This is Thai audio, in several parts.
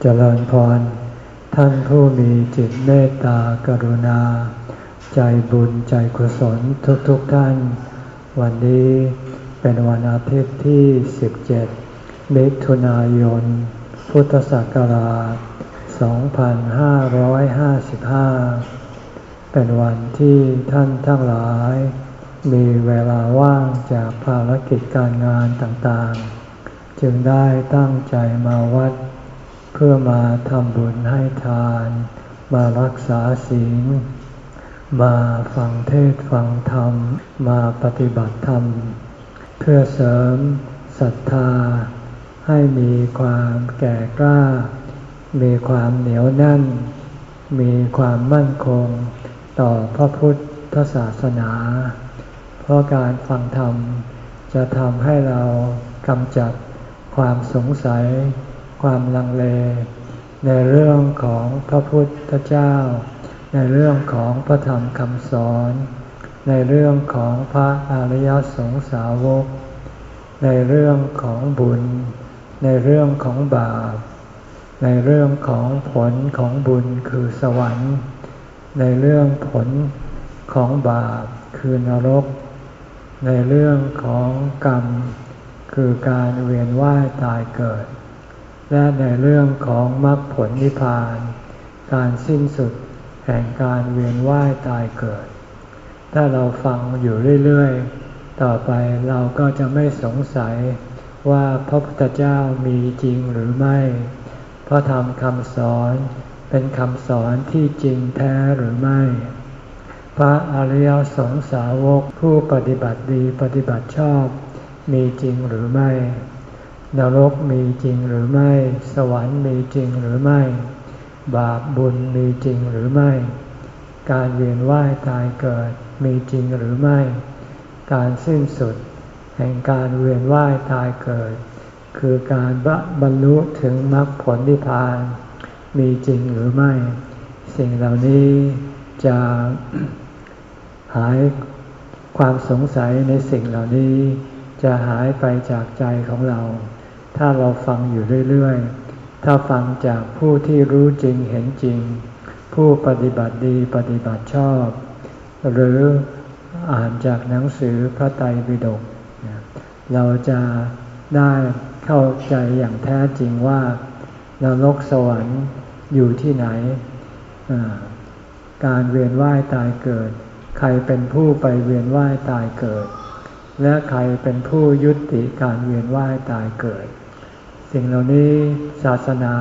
เจริญพร ท่านผู้มีจิตเมตตากรุณา ใจบุญใจกุศลทุกๆทท่าน วันนี้เป็นวันอาทิตย์ที่ 17 มิถุนายน พุทธศักราช 2555 เป็นวันที่ท่านทั้งหลาย มีเวลาว่างจากภารกิจการงานต่างๆ จึงได้ตั้งใจมาวัด เพื่อมาทำบุญให้ทาน มารักษาศีล มาฟังเทศฟังธรรม มาปฏิบัติธรรม เพื่อเสริมศรัทธา ให้มีความแก่กล้า มีความเหนียวแน่น มีความมั่นคง ต่อพระพุทธศาสนา เพราะการฟังธรรมจะทำให้เรากำจัด ความสงสัย ความลังเล ในเรื่องของพระพุทธเจ้า ในเรื่องของพระธรรมคำสอน ในเรื่องของพระอริยสงสาวก ในเรื่องของบุญ ในเรื่องของบาป ในเรื่องของผลของบุญคือสวรรค์ ในเรื่องผลของบาปคือนรก ในเรื่องของกรรม คือการเวียนว่ายตายเกิด และในเรื่องของมรรคผลนิพพาน การสิ้นสุดแห่งการเวียนว่ายตายเกิด ถ้าเราฟังอยู่เรื่อยๆ ต่อไปเราก็จะไม่สงสัยว่าพระพุทธเจ้ามีจริงหรือไม่เพราะทำคำสอนเป็นคำสอนที่จริงแท้หรือไม่ พระอริยสงสาวกผู้ปฏิบัติดีปฏิบัติชอบ มีจริงหรือไม่ นรกมีจริงหรือไม่ สวรรค์มีจริงหรือไม่ บาปบุญมีจริงหรือไม่ การเวียนว่ายตายเกิดมีจริงหรือไม่ การสิ้นสุด แห่งการเวียนว่ายตายเกิด คือการบรรลุถึงมรรคผลนิพพาน มีจริงหรือไม่ สิ่งเหล่านี้จะหายความสงสัยในสิ่งเหล่านี้ จะหายไปจากใจของเรา ถ้าเราฟังอยู่เรื่อยๆ ถ้าฟังจากผู้ที่รู้จริงเห็นจริง ผู้ปฏิบัติดีปฏิบัติชอบ หรืออ่านจากหนังสือพระไตรปิฎกเราจะได้เข้าใจอย่างแท้จริงว่านรกสวรรค์อยู่ที่ไหน การเวียนว่ายตายเกิด ใครเป็นผู้ไปเวียนว่ายตายเกิด และใครเป็นผู้ยุติการเวียนว่ายตายเกิด สิ่งเหล่านี้ศาสนา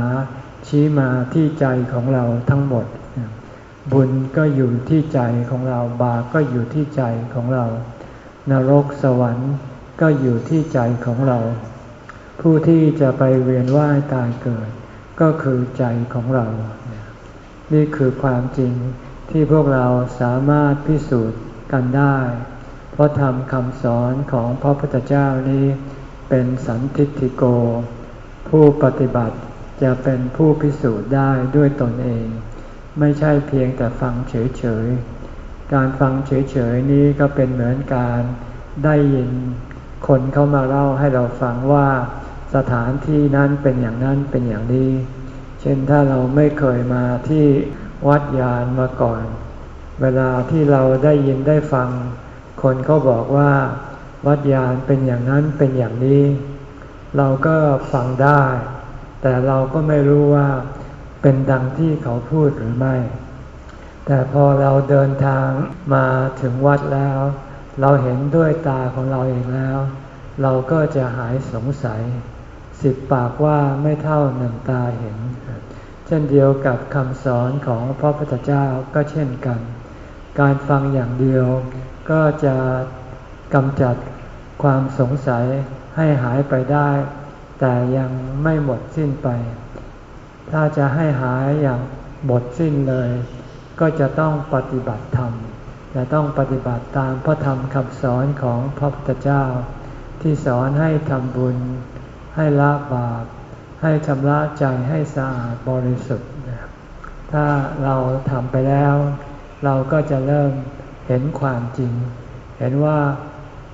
ชี้มาที่ใจของเราทั้งหมด บุญก็อยู่ที่ใจของเราบาปก็อยู่ที่ใจของเรา นรกสวรรค์ก็อยู่ที่ใจของเรา ผู้ที่จะไปเวียนว่ายตายเกิด ก็คือใจของเรา นี่คือความจริงที่พวกเราสามารถพิสูจน์กันได้ พราะทำคำสอนของพระพุทธเจ้านี้เป็นสันทิฏิโก ผู้ปฏิบัติจะเป็นผู้พิสูจน์ได้ด้วยตนเอง ไม่ใช่เพียงแต่ฟังเฉยๆ การฟังเฉยๆนี้ก็เป็นเหมือนการได้ยินคนเข้ามาเล่าให้เราฟังว่าสถานที่นั้นเป็นอย่างนั้นเป็นอย่างนี้ เช่นถ้าเราไม่เคยมาที่วัดยานมาก่อน เวลาที่เราได้ยินได้ฟัง คนเขาบอกว่า วัดยานเป็นอย่างนั้นเป็นอย่างนี้ เราก็ฟังได้ แต่เราก็ไม่รู้ว่าเป็นดังที่เขาพูดหรือไม่ แต่พอเราเดินทางมาถึงวัดแล้ว เราเห็นด้วยตาของเราเองแล้ว เราก็จะหายสงสัย สิบปากว่าไม่เท่าหนึ่งตาเห็น เช่นเดียวกับคำสอนของพระพุทธเจ้าก็เช่นกัน การฟังอย่างเดียว ก็จะกำจัดความสงสัยให้หายไปได้ แต่ยังไม่หมดสิ้นไป ถ้าจะให้หายอย่างหมดสิ้นเลย ก็จะต้องปฏิบัติธรรมจะต้องปฏิบัติตามพระธรรมคำสอนของพระพุทธเจ้า ที่สอนให้ทำบุญ ให้ละบาป ให้ชำระใจให้สะอาดบริสุทธิ์ถ้าเราทำไปแล้ว เราก็จะเริ่ม เห็นความจริง เห็นว่า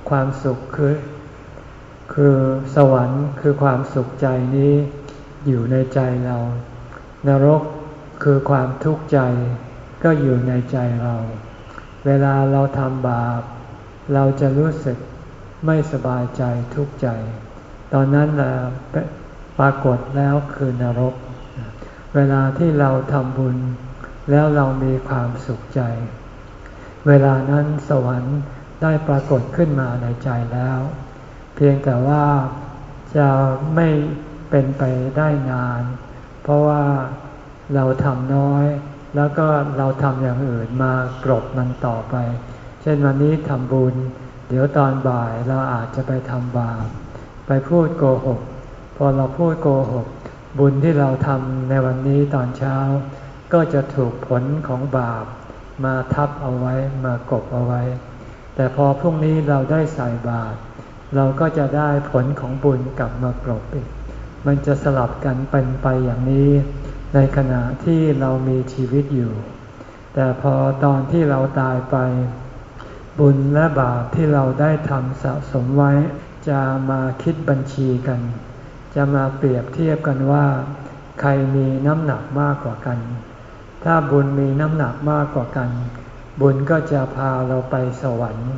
ความสุขคือ คือสวรรค์คือความสุขใจนี้อยู่ในใจเรา นรกคือความทุกข์ใจก็อยู่ในใจเรา เวลาเราทำบาป เราจะรู้สึกไม่สบายใจทุกข์ใจ ตอนนั้นแหละปรากฏแล้วคือนรก เวลาที่เราทำบุญแล้วเรามีความสุขใจ เวลานั้นสวรรค์ได้ปรากฏขึ้นมาในใจแล้ว เพียงแต่ว่าจะไม่เป็นไปได้นาน เพราะว่าเราทำน้อย แล้วก็เราทำอย่างอื่นมากรบมันต่อไป เช่นวันนี้ทำบุญ เดี๋ยวตอนบ่ายเราอาจจะไปทำบาปไปพูดโกหก พอเราพูดโกหก บุญที่เราทำในวันนี้ตอนเช้า ก็จะถูกผลของบาป มาทับเอาไว้มากบเอาไว้ แต่พอพรุ่งนี้เราได้ใส่บาตรเราก็จะได้ผลของบุญกลับมากรบอีก มันจะสลับกันเป็นไปอย่างนี้ ในขณะที่เรามีชีวิตอยู่ แต่พอตอนที่เราตายไป บุญและบาปที่เราได้ทำสะสมไว้ จะมาคิดบัญชีกัน จะมาเปรียบเทียบกันว่า ใครมีน้ำหนักมากกว่ากัน ถ้าบุญมีน้ำหนักมากกว่ากัน บุญก็จะพาเราไปสวรรค์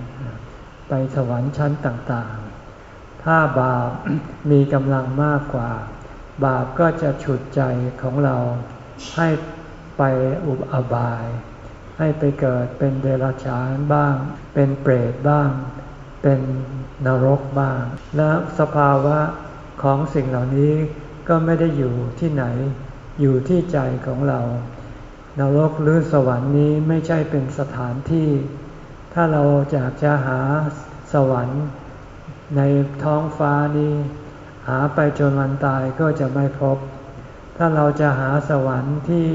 ไปสวรรค์ชั้นต่างๆ ถ้าบาปมีกำลังมากกว่า บาปก็จะฉุดใจของเราให้ไปอุบอบาย ให้ไปเกิดเป็นเดรัจฉานบ้าง เป็นเปรตบ้าง เป็นนรกบ้าง และสภาวะของสิ่งเหล่านี้ก็ไม่ได้อยู่ที่ไหน อยู่ที่ใจของเรา นรกหรือสวรรค์นี้ไม่ใช่เป็นสถานที่ ถ้าเราอยากจะหาสวรรค์ในท้องฟ้านี้ หาไปจนวันตายก็จะไม่พบ ถ้าเราจะหาสวรรค์ที่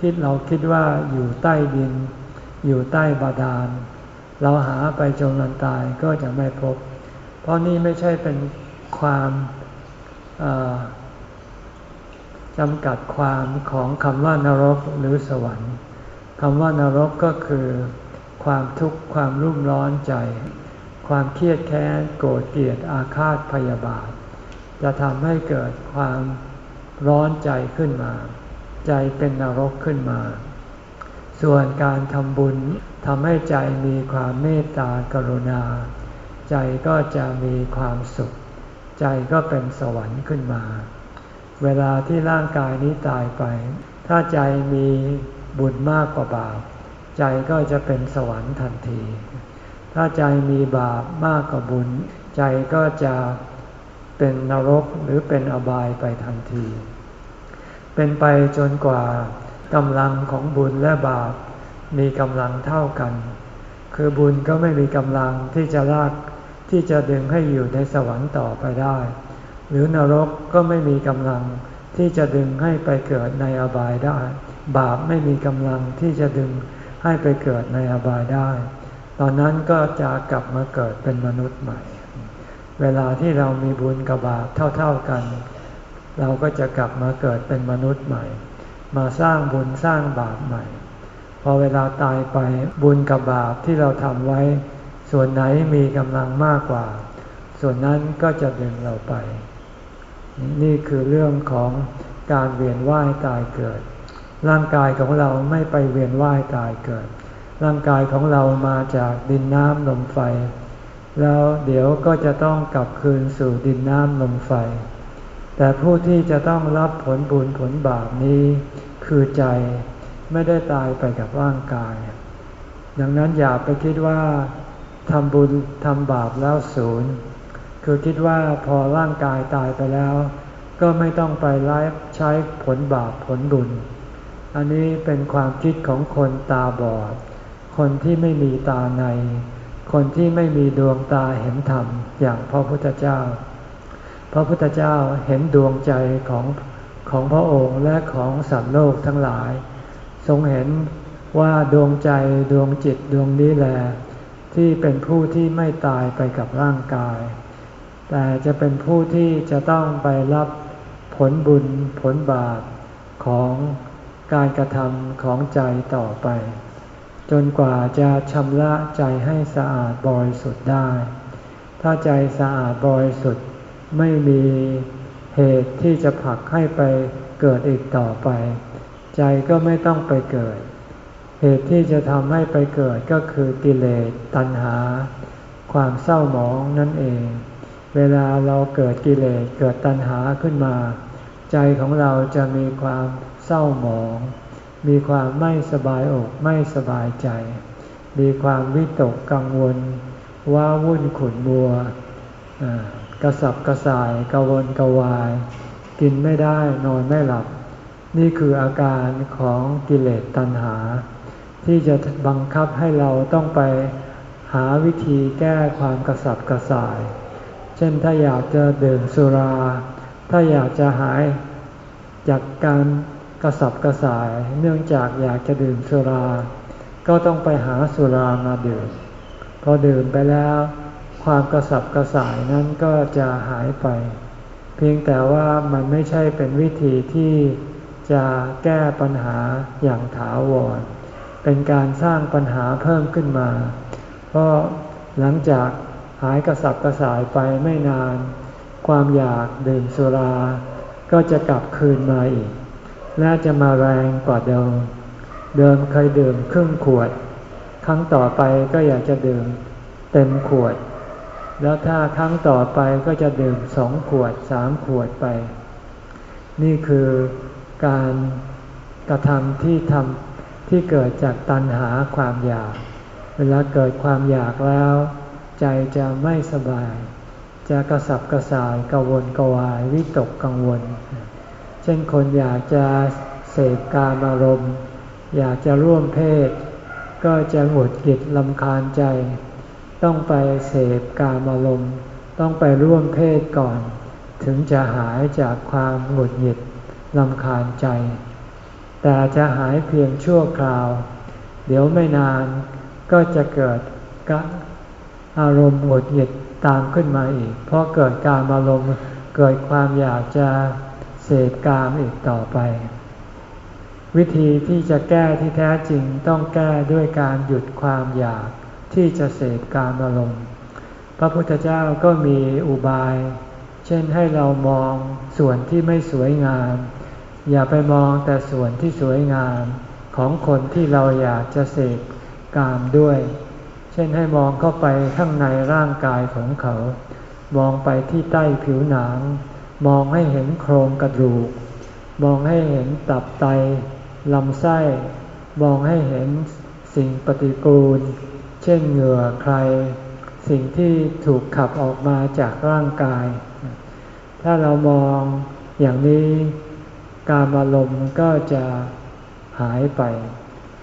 คิดเราคิดว่าอยู่ใต้ดิน อยู่ใต้บาดาล เราหาไปจนวันตายก็จะไม่พบ เพราะนี่ไม่ใช่เป็นความ จำกัดความของคำว่านรกหรือสวรรค์คำว่านรกก็คือ ความทุกข์ความรุ่มร้อนใจ ความเครียดแค้นโกรธเกลียดอาฆาตพยาบาท จะทำให้เกิดความร้อนใจขึ้นมา ใจเป็นนรกขึ้นมา ส่วนการทำบุญทำให้ใจมีความเมตตากรุณา ใจก็จะมีความสุข ใจก็เป็นสวรรค์ขึ้นมา เวลาที่ร่างกายนี้ตายไป ถ้าใจมีบุญมากกว่าบาป ใจก็จะเป็นสวรรค์ทันที ถ้าใจมีบาปมากกว่าบุญ ใจก็จะเป็นนรกหรือเป็นอบายไปทันที เป็นไปจนกว่ากำลังของบุญและบาปมีกำลังเท่ากัน คือบุญก็ไม่มีกำลังที่จะลากที่จะดึงให้อยู่ในสวรรค์ต่อไปได้ หรือนรกก็ไม่มีกำลังที่จะดึงให้ไปเกิดในอบายได้ บาปไม่มีกำลังที่จะดึงให้ไปเกิดในอบายได้ ตอนนั้นก็จะกลับมาเกิดเป็นมนุษย์ใหม่ เวลาที่เรามีบุญกับบาปเท่า ๆกัน เราก็จะกลับมาเกิดเป็นมนุษย์ใหม่ มาสร้างบุญสร้างบาปใหม่ พอเวลาตายไปบุญกับบาปที่เราทำไว้ ส่วนไหนมีกำลังมากกว่า ส่วนนั้นก็จะดึงเราไป นี่คือเรื่องของการเวียนว่ายตายเกิด ร่างกายของเราไม่ไปเวียนว่ายตายเกิด ร่างกายของเรามาจากดินน้ำลมไฟ แล้วเดี๋ยวก็จะต้องกลับคืนสู่ดินน้ำลมไฟ แต่ผู้ที่จะต้องรับผลบุญผลบาปนี้ คือใจไม่ได้ตายไปกับร่างกาย ดังนั้นอย่าไปคิดว่าทำบุญทำบาปแล้วศูนย์ คือคิดว่าพอร่างกายตายไปแล้ว ก็ไม่ต้องไปไล่ใช้ผลบาปผลบุญ อันนี้เป็นความคิดของคนตาบอด คนที่ไม่มีตาใน คนที่ไม่มีดวงตาเห็นธรรมอย่างพระพุทธเจ้า พระพุทธเจ้าเห็นดวงใจของของพระองค์และของสัตว์โลกทั้งหลาย ทรงเห็นว่าดวงใจดวงจิตดวงนี้แหละที่เป็นผู้ที่ไม่ตายไปกับร่างกาย แต่จะเป็นผู้ที่จะต้องไปรับผลบุญผลบาปของการกระทำของใจต่อไป จนกว่าจะชำระใจให้สะอาดบริสุทธิ์ได้ ถ้าใจสะอาดบริสุทธิ์ไม่มีเหตุที่จะผลักให้ไปเกิดอีกต่อไป ใจก็ไม่ต้องไปเกิด เหตุที่จะทำให้ไปเกิดก็คือกิเลสตัณหา ความเศร้าหมองนั่นเอง เวลาเราเกิดกิเลสเกิดตัณหาขึ้นมา ใจของเราจะมีความเศร้าหมอง มีความไม่สบายอกไม่สบายใจ มีความวิตกกังวล ว่าวุ่นขุนบัวกระสับกระส่ายกระวนกระวาย กินไม่ได้นอนไม่หลับ นี่คืออาการของกิเลสตัณหา ที่จะบังคับให้เราต้องไปหาวิธีแก้ความกระสับกระส่าย ช่นถ้าอยากจะดื่มสุรา ถ้าอยากจะหายจากการกระสับกระส่าย เนื่องจากอยากจะดื่มสุรา ก็ต้องไปหาสุรามาดื่ม พอดื่มไปแล้ว ความกระสับกระส่ายนั้นก็จะหายไป เพียงแต่ว่ามันไม่ใช่เป็นวิธีที่จะแก้ปัญหาอย่างถาวร เป็นการสร้างปัญหาเพิ่มขึ้นมา เพราะหลังจาก หายกระสับกระส่ายไปไม่นาน ความอยากดื่มสุรา ก็จะกลับคืนมาอีก และจะมาแรงกว่าเดิม เดิมเคยดื่มครึ่งขวด ครั้งต่อไปก็อยากจะดื่มเต็มขวด แล้วถ้าครั้งต่อไปก็จะดื่มสองขวดสามขวดไป นี่คือการกระทำที่ทำที่เกิดจากตัณหาความอยาก เวลาเกิดความอยากแล้ว ใจจะไม่สบาย จะกระสับกระส่ายกระวนกวายวิตกกังวล เช่นคนอยากจะเสพการอารมณ์ อยากจะร่วมเพศ ก็จะหงุดหงิดลำคาญใจ ต้องไปเสพกามอารมณ์ต้องไปร่วมเพศก่อน ถึงจะหายจากความหงุดหงิดลำคาญใจ แต่จะหายเพียงชั่วคราว เดี๋ยวไม่นานก็จะเกิดก อารมณ์หงุดหงิดตามขึ้นมาอีก เพราะเกิดการอารมณ์เกิดความอยากจะเสพกามอีกต่อไป วิธีที่จะแก้ที่แท้จริงต้องแก้ด้วยการหยุดความอยากที่จะเสพการอารมณ์ พระพุทธเจ้าก็มีอุบาย เช่นให้เรามองส่วนที่ไม่สวยงาม อย่าไปมองแต่ส่วนที่สวยงามของคนที่เราอยากจะเสพกามด้วย เช่นให้มองเข้าไปข้างในร่างกายของเขา มองไปที่ใต้ผิวหนัง มองให้เห็นโครงกระดูก มองให้เห็นตับไตลำไส้ มองให้เห็นสิ่งปฏิกูล เช่นเหงื่อใคร สิ่งที่ถูกขับออกมาจากร่างกาย ถ้าเรามองอย่างนี้ การอารมณ์ก็จะหายไป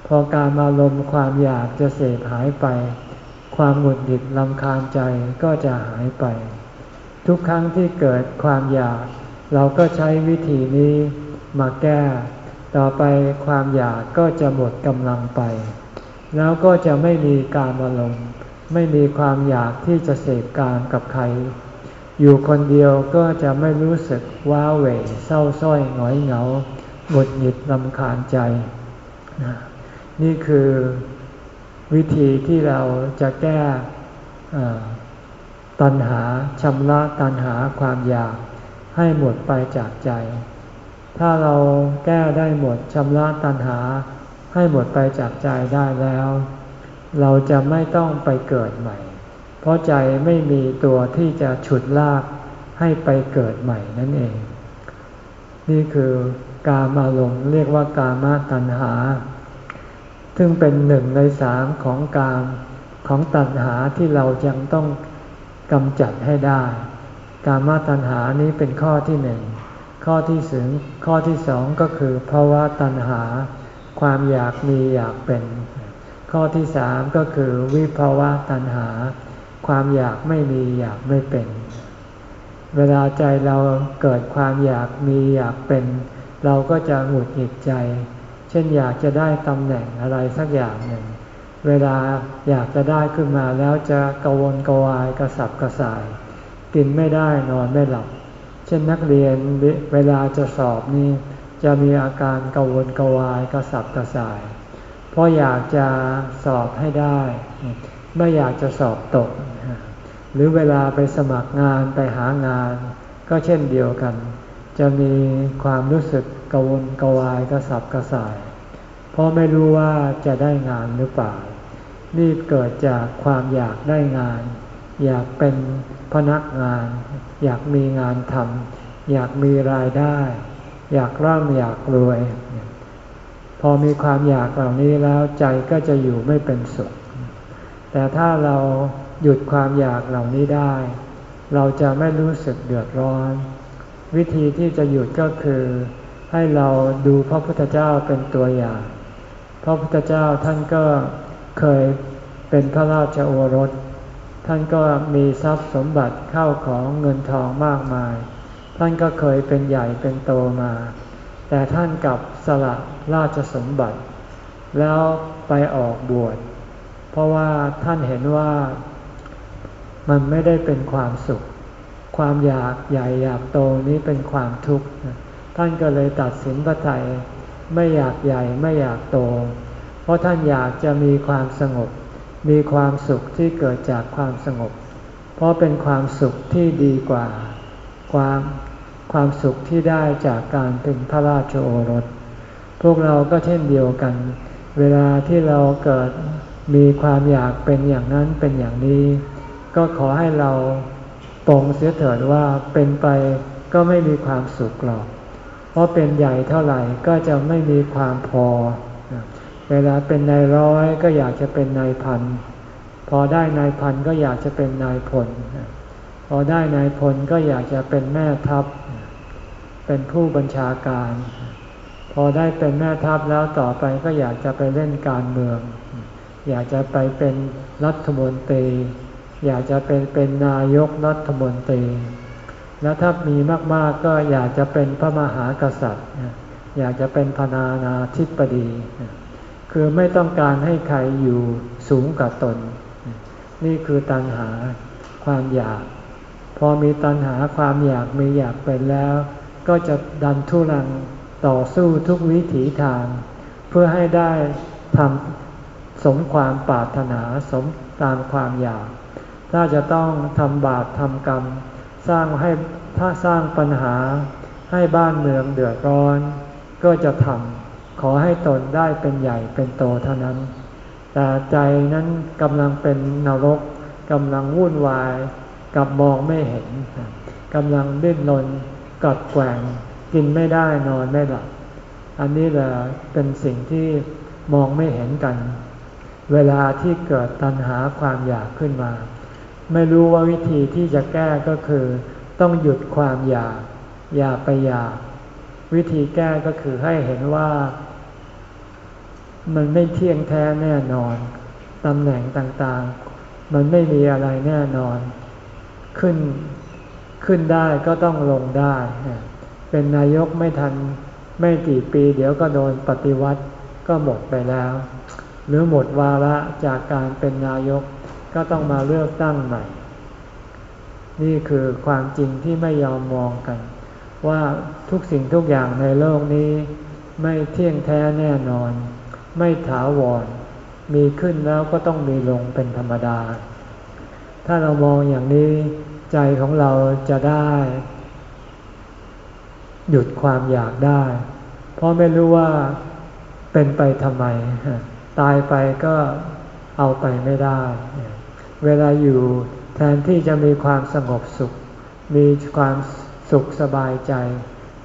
พอการอารมณ์ความอยากจะเสพหายไป ความหงุดหงิดลำคาญใจก็จะหายไป ทุกครั้งที่เกิดความอยาก เราก็ใช้วิธีนี้มาแก้ ต่อไปความอยากก็จะหมดกำลังไป แล้วก็จะไม่มีการอารมณ์ไม่มีความอยากที่จะเสพการกับใคร อยู่คนเดียวก็จะไม่รู้สึกว้าเหวเศร้าส้อยหงอยเหงาหมดหงิดลำคาญใจนี่ นี่คือวิธีที่เราจะแก้ตัณหาชำระตัณหาความอยากให้หมดไปจากใจ ถ้าเราแก้ได้หมดชำระตัณหาให้หมดไปจากใจได้แล้ว เราจะไม่ต้องไปเกิดใหม่ เพราะใจไม่มีตัวที่จะฉุดลากให้ไปเกิดใหม่นั่นเอง นี่คือการมาลงเรียกว่ากามาตัณหา ซึ่งเป็นหนึ่งในสามของการของตัณหาที่เรายังต้องกำจัดให้ได้ การมาตัณหานี้เป็นข้อที่หนึ่ง ข้อที่สองข้อที่สองก็คือภาวะตัณหา ความอยากมีอยากเป็น ข้อที่สามก็คือวิภาวะตัณหา ความอยากไม่มีอยากไม่เป็น เวลาใจเราเกิดความอยากมีอยากเป็น เราก็จะหงุดหงิดใจ เช่นอยากจะได้ตำแหน่งอะไรสักอย่างหนึ่ง เวลาอยากจะได้ขึ้นมาแล้วจะกวนกวายกระสับกระส่าย กินไม่ได้นอนไม่หลับ เช่นนักเรียนเวลาจะสอบนี่จะมีอาการกวลกวายกระสับกระส่าย เพราะอยากจะสอบให้ได้ ไม่อยากจะสอบตก หรือเวลาไปสมัครงานไปหางาน ก็เช่นเดียวกัน จะมีความรู้สึก กวนกวายกระสับกระส่าย เพราะไม่รู้ว่าจะได้งานหรือเปล่า นี่เกิดจากความอยากได้งาน อยากเป็นพนักงาน อยากมีงานทำอยากมีรายได้ อยากร่ำอยากรวย พอมีความอยากเหล่านี้แล้วใจก็จะอยู่ไม่เป็นสุข แต่ถ้าเราหยุดความอยากเหล่านี้ได้ เราจะไม่รู้สึกเดือดร้อน วิธีที่จะหยุดก็คือ ให้เราดูพระพุทธเจ้าเป็นตัวอย่าง พระพุทธเจ้าท่านก็เคยเป็นพระราชโอรส ท่านก็มีทรัพย์สมบัติเข้าของเงินทองมากมาย ท่านก็เคยเป็นใหญ่เป็นโตมา แต่ท่านกลับสละราชสมบัติ แล้วไปออกบวช เพราะว่าท่านเห็นว่ามันไม่ได้เป็นความสุข ความอยากใหญ่อยากโตนี้เป็นความทุกข์ ท่านก็เลยตัดสินพระทัยไม่อยากใหญ่ไม่อยากโต เพราะท่านอยากจะมีความสงบ มีความสุขที่เกิดจากความสงบ เพราะเป็นความสุขที่ดีกว่า ความความสุขที่ได้จากการเป็นพระราชโอรส พวกเราก็เช่นเดียวกัน เวลาที่เราเกิดมีความอยากเป็นอย่างนั้นเป็นอย่างนี้ ก็ขอให้เราปรงเสียเถิดว่าเป็นไปก็ไม่มีความสุขหรอก เพราะเป็นใหญ่เท่าไหร่ก็จะไม่มีความพอ เวลาเป็นนายร้อยก็อยากจะเป็นนายพัน พอได้นายพันก็อยากจะเป็นนายพล พอได้นายพลก็อยากจะเป็นแม่ทัพ เป็นผู้บัญชาการ พอได้เป็นแม่ทัพแล้วต่อไปก็อยากจะไปเล่นการเมือง อยากจะไปเป็นรัฐมนตรี อยากจะเป็นเป็นนายกรัฐมนตรี แล้วถ้ามีมาก ๆ ก็อยากจะเป็นพระมหากษัตริย์ อยากจะเป็นพนานาธิปดี คือไม่ต้องการให้ใครอยู่สูงกว่าตน นี่คือตัณหาความอยาก พอมีตัณหาความอยากมีอยากเป็นแล้ว ก็จะดันทุรังต่อสู้ทุกวิถีทาง เพื่อให้ได้ทำสมความปรารถนาสมตามความอยาก ถ้าจะต้องทำบาปทำกรรม สร้างให้ถ้าสร้างปัญหาให้บ้านเมืองเดือดร้อน ก็จะทำขอให้ตนได้เป็นใหญ่เป็นโตเท่านั้น แต่ใจนั้นกำลังเป็นนรกกำลังวุ่นวายกับมองไม่เห็นกำลังดิ้นรนกัดแกว่งกินไม่ได้นอนไม่หลับอันนี้แหละเป็นสิ่งที่มองไม่เห็นกัน เวลาที่เกิดตัณหาความอยากขึ้นมา ไม่รู้ว่าวิธีที่จะแก้ก็คือ ต้องหยุดความอยาก อย่าไปอยาก วิธีแก้ก็คือให้เห็นว่า มันไม่เที่ยงแท้แน่นอนตำแหน่งต่างๆ มันไม่มีอะไรแน่นอน ขึ้นขึ้นได้ก็ต้องลงได้ เป็นนายกไม่ทันไม่กี่ปี เดี๋ยวก็โดนปฏิวัติก็หมดไปแล้ว หรือหมดวาระจากการเป็นนายก ก็ต้องมาเลือกตั้งใหม่ นี่คือความจริงที่ไม่ยอมมองกัน ว่าทุกสิ่งทุกอย่างในโลกนี้ ไม่เที่ยงแท้แน่นอน ไม่ถาวร มีขึ้นแล้วก็ต้องมีลงเป็นธรรมดา ถ้าเรามองอย่างนี้ใจของเราจะได้ หยุดความอยากได้ เพราะไม่รู้ว่าเป็นไปทำไม ตายไปก็เอาไปไม่ได้ เวลาอยู่แทนที่จะมีความสงบสุข มีความสุขสบายใจ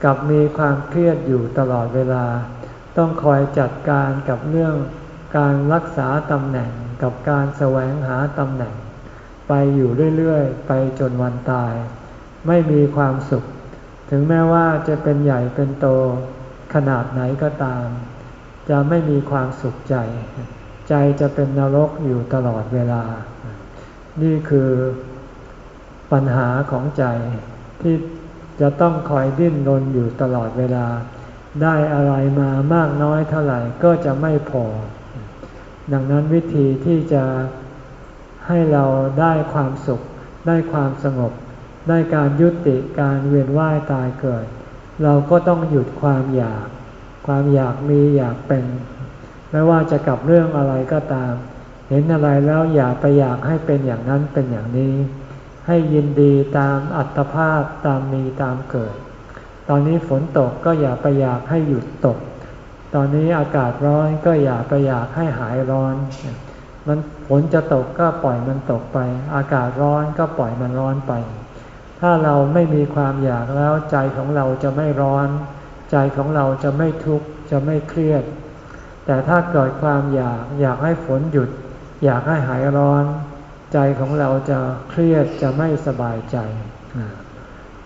กับมีความเครียดอยู่ตลอดเวลา ต้องคอยจัดการกับเรื่องการรักษาตำแหน่งกับการแสวงหาตำแหน่ง ไปอยู่เรื่อยๆ ไปจนวันตาย ไม่มีความสุข ถึงแม้ว่าจะเป็นใหญ่เป็นโตขนาดไหนก็ตาม จะไม่มีความสุขใจ ใจจะเป็นนรกอยู่ตลอดเวลา นี่คือปัญหาของใจที่จะต้องคอยดิ้นรนอยู่ตลอดเวลา ได้อะไรมามากน้อยเท่าไหร่ก็จะไม่พอ ดังนั้นวิธีที่จะให้เราได้ความสุข ได้ความสงบ ได้การยุติการเวียนว่ายตายเกิด เราก็ต้องหยุดความอยาก ความอยากมีอยากเป็น ไม่ว่าจะกับเรื่องอะไรก็ตาม เห็นอะไรแล้วอย่าไปอยากให้เป็นอย่างนั้นเป็นอย่างนี้ ให้ยินดีตามอัตภาพตามมีตามเกิด ตอนนี้ฝนตกก็อย่าไปอยากให้หยุดตก ตอนนี้อากาศร้อนก็อย่าไปอยากให้หายร้อน มันฝนจะตกก็ปล่อยมันตกไป อากาศร้อนก็ปล่อยมันร้อนไป ถ้าเราไม่มีความอยากแล้วใจของเราจะไม่ร้อน ใจของเราจะไม่ทุกข์จะไม่เครียด แต่ถ้าเกิดความอยากอยากให้ฝนหยุด อยากให้หายร้อน ใจของเราจะเครียดจะไม่สบายใจ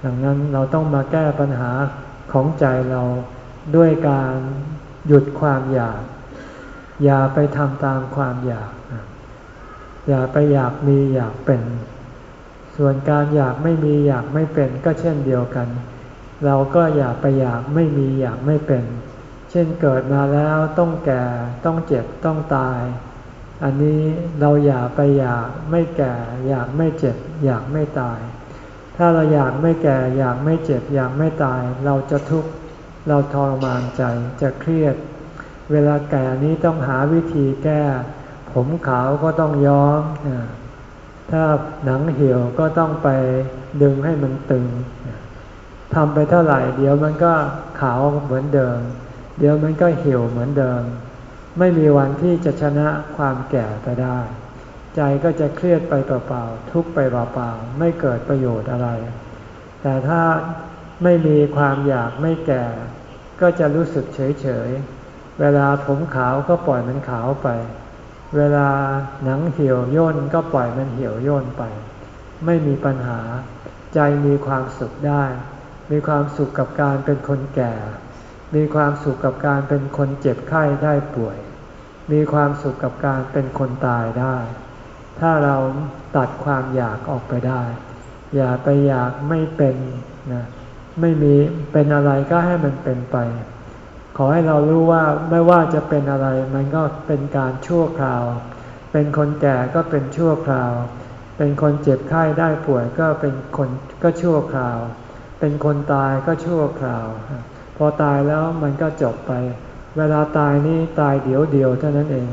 ดังนั้นเราต้องมาแก้ปัญหาของใจเราด้วยการหยุดความอยาก อย่าไปทำตามความอยาก อย่าไปอยากมีอยากเป็น ส่วนการอยากไม่มีอยากไม่เป็นก็เช่นเดียวกัน เราก็อย่าไปอยากไม่มีอยากไม่เป็น เช่นเกิดมาแล้วต้องแก่ต้องเจ็บต้องตาย อันนี้เราอย่าไปอยากไม่แก่ อยากไม่เจ็บ อยากไม่ตาย ถ้าเราอยากไม่แก่ อยากไม่เจ็บ อยากไม่ตาย เราจะทุกข์เราทรมานใจจะเครียด เวลาแก่นี้ต้องหาวิธีแก้ ผมขาวก็ต้องย้อม ถ้าหนังเหี่ยวก็ต้องไปดึงให้มันตึงทำไปเท่าไหร่ เดี๋ยวมันก็ขาวเหมือนเดิม เดี๋ยวมันก็เหี่ยวเหมือนเดิม ไม่มีวันที่จะชนะความแก่ไปได้ ใจก็จะเครียดไปเปล่าๆทุกไปเปล่าๆไม่เกิดประโยชน์อะไร แต่ถ้าไม่มีความอยากไม่แก่ ก็จะรู้สึกเฉยๆ เวลาผมขาวก็ปล่อยมันขาวไป เวลาหนังเหี่ยวย่นก็ปล่อยมันเหี่ยวย่นไป ไม่มีปัญหา ใจมีความสุขได้ มีความสุขกับการเป็นคนแก่ มีความสุขกับการเป็นคนเจ็บไข้ได้ป่วย มีความสุขกับการเป็นคนตายได้ ถ้าเราตัดความอยากออกไปได้ อย่าไปอยากไม่เป็นนะไม่มีเป็นอะไรก็ให้มันเป็นไป ขอให้เรารู้ว่าไม่ว่าจะเป็นอะไร มันก็เป็นการชั่วคราว เป็นคนแก่ก็เป็นชั่วคราว เป็นคนเจ็บไข้ได้ป่วยก็เป็นคนก็ชั่วคราว เป็นคนตายก็ชั่วคราว พอตายแล้วมันก็จบไป เวลาตายนี่ตายเดียวเดียวเท่านั้นเอง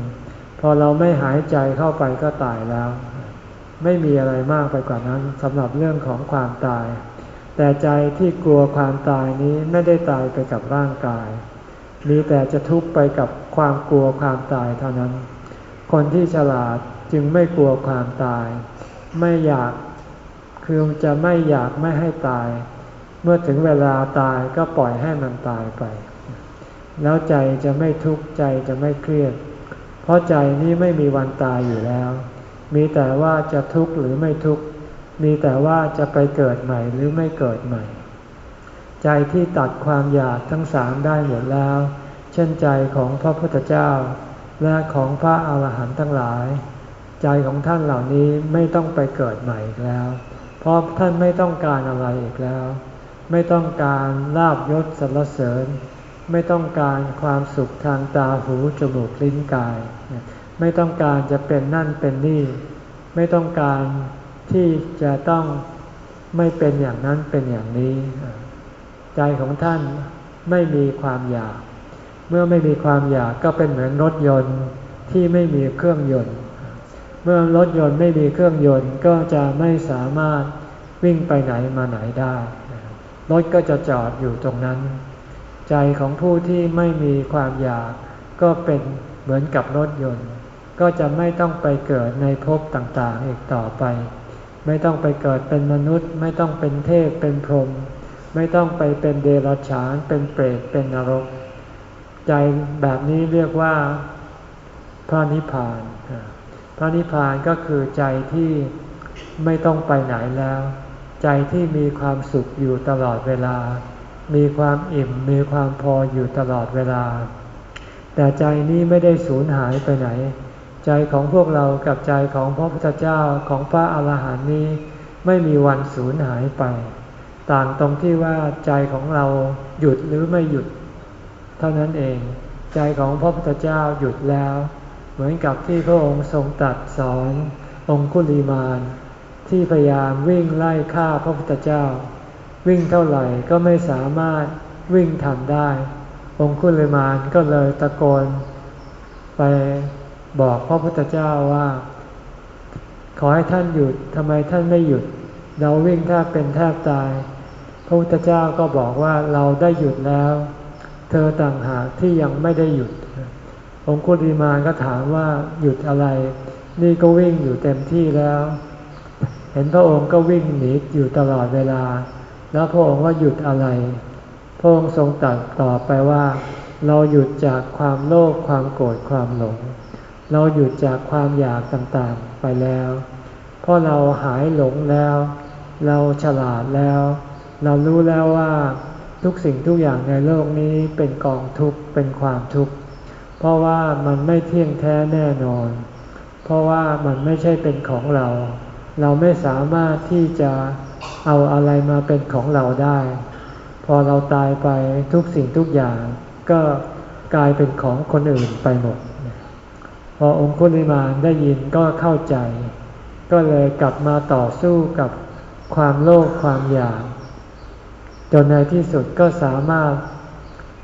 พอเราไม่หายใจเข้าไปก็ตายแล้ว ไม่มีอะไรมากไปกว่านั้นสำหรับเรื่องของความตาย แต่ใจที่กลัวความตายนี้ไม่ได้ตายไปกับร่างกาย มีแต่จะทุกข์ไปกับความกลัวความตายเท่านั้น คนที่ฉลาดจึงไม่กลัวความตาย ไม่อยากคือจะไม่อยากไม่ให้ตาย เมื่อถึงเวลาตายก็ปล่อยให้มันตายไป แล้วใจจะไม่ทุกข์ใจจะไม่เครียด เพราะใจนี้ไม่มีวันตายอยู่แล้ว มีแต่ว่าจะทุกข์หรือไม่ทุกข์ มีแต่ว่าจะไปเกิดใหม่หรือไม่เกิดใหม่ ใจที่ตัดความอยากทั้งสามได้หมดแล้ว เช่นใจของพระพุทธเจ้า และของพระอาหารหันต์ทั้งหลาย ใจของท่านเหล่านี้ไม่ต้องไปเกิดใหม่อีกแล้ว เพราะท่านไม่ต้องการอะไรอีกแล้ว ไม่ต้องการลาบยศสรรเสริญ ไม่ต้องการความสุขทางตาหูจมูกลิ้นกาย ไม่ต้องการจะเป็นนั่นเป็นนี่ ไม่ต้องการที่จะต้องไม่เป็นอย่างนั้นเป็นอย่างนี้ ใจของท่านไม่มีความอยาก เมื่อไม่มีความอยากก็เป็นเหมือนรถยนต์ที่ไม่มีเครื่องยนต์ เมื่อรถยนต์ไม่มีเครื่องยนต์ก็จะไม่สามารถวิ่งไปไหนมาไหนได้ รถก็จะจอดอยู่ตรงนั้น ใจของผู้ที่ไม่มีความอยาก ก็เป็นเหมือนกับรถยนต์ ก็จะไม่ต้องไปเกิดในภพต่างๆอีกต่อไป ไม่ต้องไปเกิดเป็นมนุษย์ ไม่ต้องเป็นเทพเป็นพรหมไม่ต้องไปเป็นเดรัจฉาน เป็นเปรตเป็นนรก ใจแบบนี้เรียกว่าพระนิพพาน พระนิพพานก็คือใจที่ไม่ต้องไปไหนแล้ว ใจที่มีความสุขอยู่ตลอดเวลา มีความอิ่มมีความพออยู่ตลอดเวลา แต่ใจนี้ไม่ได้สูญหายไปไหน ใจของพวกเรากับใจของพระพุทธเจ้าของพระอาหารหันต์นี้ ไม่มีวันสูญหายไป ต่างตรงที่ว่าใจของเราหยุดหรือไม่หยุด เท่านั้นเอง ใจของพระพุทธเจ้าหยุดแล้ว เหมือนกับที่พระองค์ทรงตัดสอนองคุลีมานที่พยายามวิ่งไล่ฆ่าพระพุทธเจ้า วิ่งเท่าไหร่ก็ไม่สามารถวิ่งทันได้ องคุลิมานก็เลยตะโกน ไปบอกพระพุทธเจ้าว่า ขอให้ท่านหยุดทำไมท่านไม่หยุด เราวิ่งแทบเป็นแทบตายพระระพุทธเจ้าก็บอกว่าเราได้หยุดแล้ว เธอต่างหากที่ยังไม่ได้หยุด องคุลิมานก็ถามว่าหยุดอะไร นี่ก็วิ่งอยู่เต็มที่แล้ว เห็นพระองค์ก็วิ่งหนีอยู่ตลอดเวลา แล้วพระองค์ว่าหยุดอะไร พระองค์ทรงตรัสต่อไปว่า เราหยุดจากความโลภความโกรธความหลง เราหยุดจากความอยากต่างๆไปแล้ว เพราะเราหายหลงแล้ว เราฉลาดแล้ว เรารู้แล้วว่าทุกสิ่งทุกอย่างในโลกนี้เป็นกองทุกข์เป็นความทุกข์ เพราะว่ามันไม่เที่ยงแท้แน่นอน เพราะว่ามันไม่ใช่เป็นของเรา เราไม่สามารถที่จะ เอาอะไรมาเป็นของเราได้ พอเราตายไปทุกสิ่งทุกอย่าง ก็กลายเป็นของคนอื่นไปหมด พอองคุลิมานได้ยินก็เข้าใจ ก็เลยกลับมาต่อสู้กับความโลภความอยาก จนในที่สุดก็สามารถ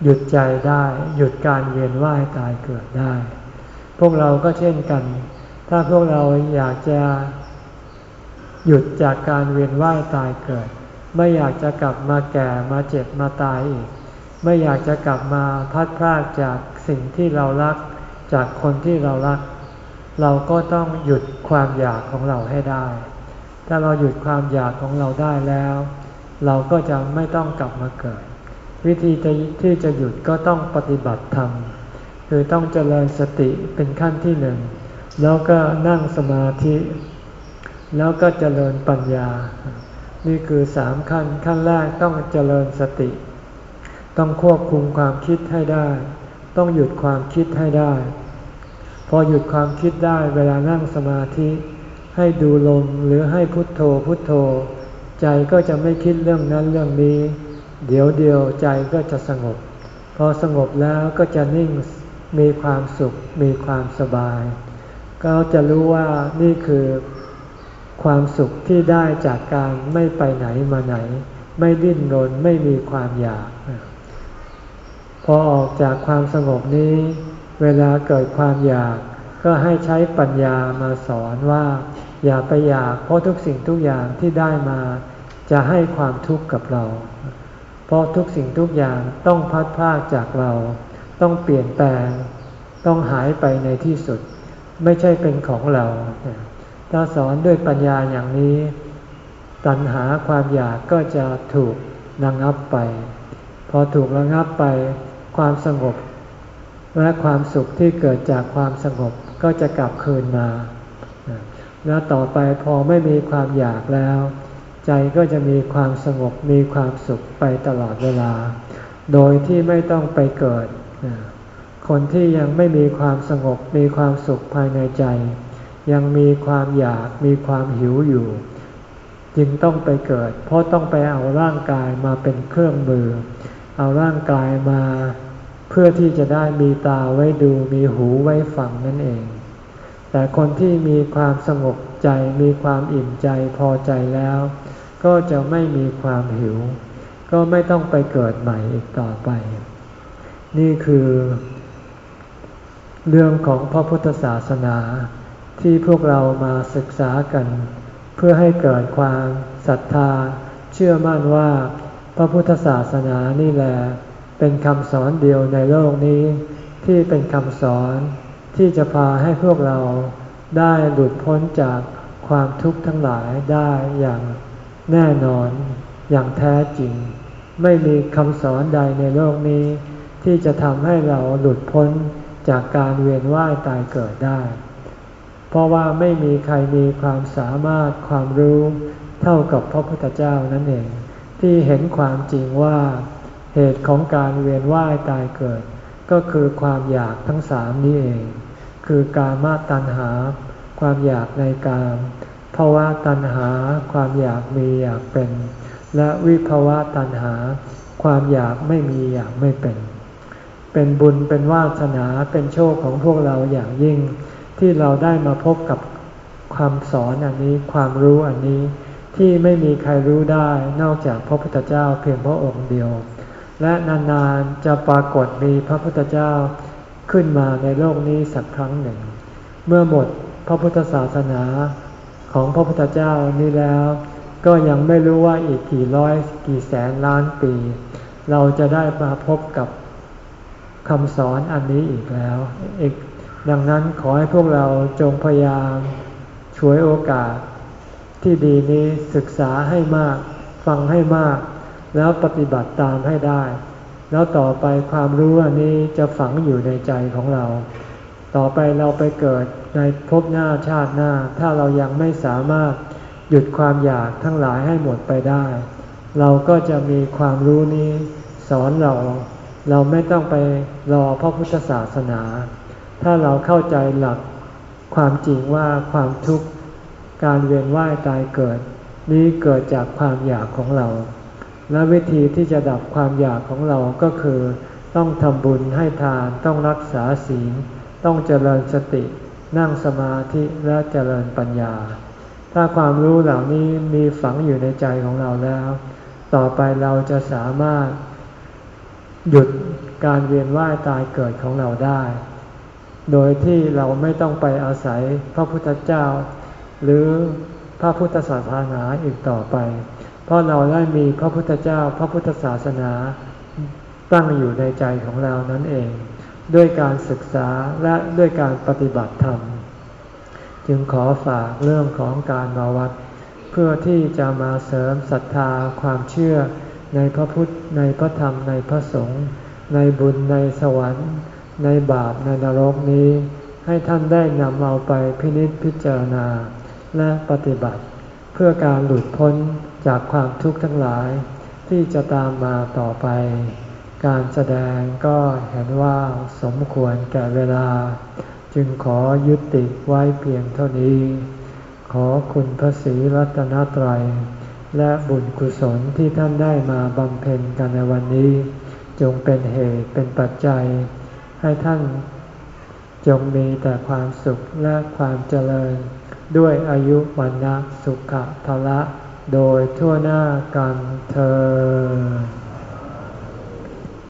หยุดใจได้ หยุดการเวียนว่ายตายเกิดได้ พวกเราก็เช่นกัน ถ้าพวกเราอยากจะ หยุดจากการเวียนว่ายตายเกิด ไม่อยากจะกลับมาแก่มาเจ็บมาตายอีก ไม่อยากจะกลับมาพัดพรากจากสิ่งที่เรารัก จากคนที่เรารัก เราก็ต้องหยุดความอยากของเราให้ได้ ถ้าเราหยุดความอยากของเราได้แล้ว เราก็จะไม่ต้องกลับมาเกิด วิธีที่จะหยุดก็ต้องปฏิบัติธรรมคือต้องเจริญสติเป็นขั้นที่หนึ่งแล้วก็นั่งสมาธิ แล้วก็เจริญปัญญา นี่คือสามขั้น ขั้นแรกต้องเจริญสติ ต้องควบคุมความคิดให้ได้ ต้องหยุดความคิดให้ได้ พอหยุดความคิดได้เวลานั่งสมาธิ ให้ดูลมหรือให้พุทโธพุทโธ ใจก็จะไม่คิดเรื่องนั้นเรื่องนี้ เดี๋ยวเดียวใจก็จะสงบ พอสงบแล้วก็จะนิ่งมีความสุขมีความสบาย ก็จะรู้ว่านี่คือ ความสุขที่ได้จากการไม่ไปไหนมาไหน ไม่ดิ้นรนไม่มีความอยาก พอออกจากความสงบนี้ เวลาเกิดความอยาก ก็ให้ใช้ปัญญามาสอนว่า อย่าไปอยากเพราะทุกสิ่งทุกอย่างที่ได้มา จะให้ความทุกข์กับเรา เพราะทุกสิ่งทุกอย่างต้องพัดพากจากเรา ต้องเปลี่ยนแปลง ต้องหายไปในที่สุด ไม่ใช่เป็นของเรา ถ้าสอนด้วยปัญญาอย่างนี้ ตัณหาความอยากก็จะถูกระงับไป พอถูกระงับไป ความสงบ และความสุขที่เกิดจากความสงบก็จะกลับคืนมา แล้วต่อไปพอไม่มีความอยากแล้ว ใจก็จะมีความสงบมีความสุขไปตลอดเวลา โดยที่ไม่ต้องไปเกิด คนที่ยังไม่มีความสงบมีความสุขภายในใจ ยังมีความอยากมีความหิวอยู่ จึงต้องไปเกิด เพราะต้องไปเอาร่างกายมาเป็นเครื่องมือ เอาร่างกายมา เพื่อที่จะได้มีตาไว้ดูมีหูไว้ฟังนั่นเอง แต่คนที่มีความสงบใจมีความอิ่มใจพอใจแล้ว ก็จะไม่มีความหิว ก็ไม่ต้องไปเกิดใหม่อีกต่อไป นี่คือ เรื่องของพระพุทธศาสนา ที่พวกเรามาศึกษากัน เพื่อให้เกิดความศรัทธา เชื่อมั่นว่า พระพุทธศาสนานี่แหละเป็นคำสอนเดียวในโลกนี้ ที่เป็นคำสอนที่จะพาให้พวกเราได้หลุดพ้นจากความทุกข์ทั้งหลายได้อย่างแน่นอนอย่างแท้จริง ไม่มีคำสอนใดในโลกนี้ ที่จะทำให้เราหลุดพ้นจากการเวียนว่ายตายเกิดได้ เพราะว่าไม่มีใครมีความสามารถความรู้เท่ากับพระพุทธเจ้านั่นเอง ที่เห็นความจริงว่า เหตุของการเวียนว่ายตายเกิด ก็คือความอยากทั้งสามนี้เอง คือกามาตัณหา ความอยากในกามภาวะตัณหา ความอยากมีอยากเป็น และวิภาวะตัณหา ความอยากไม่มีอยากไม่เป็น เป็นบุญเป็นวาสนาเป็นโชคของพวกเราอย่างยิ่ง ที่เราได้มาพบกับความสอนอันนี้ความรู้อันนี้ที่ไม่มีใครรู้ได้นอกจากพระพุทธเจ้าเพียงพระองค์เดียว และนานๆจะปรากฏมีพระพุทธเจ้าขึ้นมาในโลกนี้สักครั้งหนึ่ง เมื่อหมดพระพุทธศาสนาของพระพุทธเจ้านี้แล้ว ก็ยังไม่รู้ว่าอีกกี่ร้อยกี่แสนล้านปี เราจะได้มาพบกับคำสอนอันนี้อีกแล้วอีก ดังนั้นขอให้พวกเราจงพยายามช่วยโอกาส ที่ดีนี้ศึกษาให้มาก ฟังให้มาก แล้วปฏิบัติตามให้ได้ แล้วต่อไปความรู้อันนี้จะฝังอยู่ในใจของเรา ต่อไปเราไปเกิดในภพหน้าชาติหน้า ถ้าเรายังไม่สามารถหยุดความอยากทั้งหลายให้หมดไปได้ เราก็จะมีความรู้นี้สอนเรา เราไม่ต้องไปรอพระพุทธศาสนา ถ้าเราเข้าใจหลักความจริงว่าความทุกข์การเวียนว่ายตายเกิด นี้เกิดจากความอยากของเรา และวิธีที่จะดับความอยากของเราก็คือ ต้องทำบุญให้ทานต้องรักษาศีล ต้องเจริญสติ นั่งสมาธิและเจริญปัญญา ถ้าความรู้เหล่านี้มีฝังอยู่ในใจของเราแล้ว ต่อไปเราจะสามารถ หยุดการเวียนว่ายตายเกิดของเราได้ โดยที่เราไม่ต้องไปอาศัยพระพุทธเจ้า หรือพระพุทธศาสนาอีกต่อไป เพราะเราได้มีพระพุทธเจ้า พระพุทธศาสนาตั้งอยู่ในใจของเรานั่นเอง ด้วยการศึกษาและด้วยการปฏิบัติธรรม จึงขอฝากเรื่องของการมาวัด เพื่อที่จะมาเสริมศรัทธาความเชื่อในพระพุทธในพระธรรมในพระสงฆ์ในบุญในสวรรค์ ในบาปในนรกนี้ ให้ท่านได้นำเอาไปพินิจพิจารณา และปฏิบัติ เพื่อการหลุดพ้นจากความทุกข์ทั้งหลาย ที่จะตามมาต่อไป การแสดงก็เห็นว่าสมควรแก่เวลา จึงขอยุติไว้เพียงเท่านี้ ขอคุณพระศรีรัตนตรัยและบุญกุศลที่ท่านได้มาบำเพ็ญกันในวันนี้ จงเป็นเหตุเป็นปัจจัย ให้ท่านจงมีแต่ความสุขและความเจริญ ด้วยอายุวันนะสุขภะละ โดยทั่วหน้ากันเธอ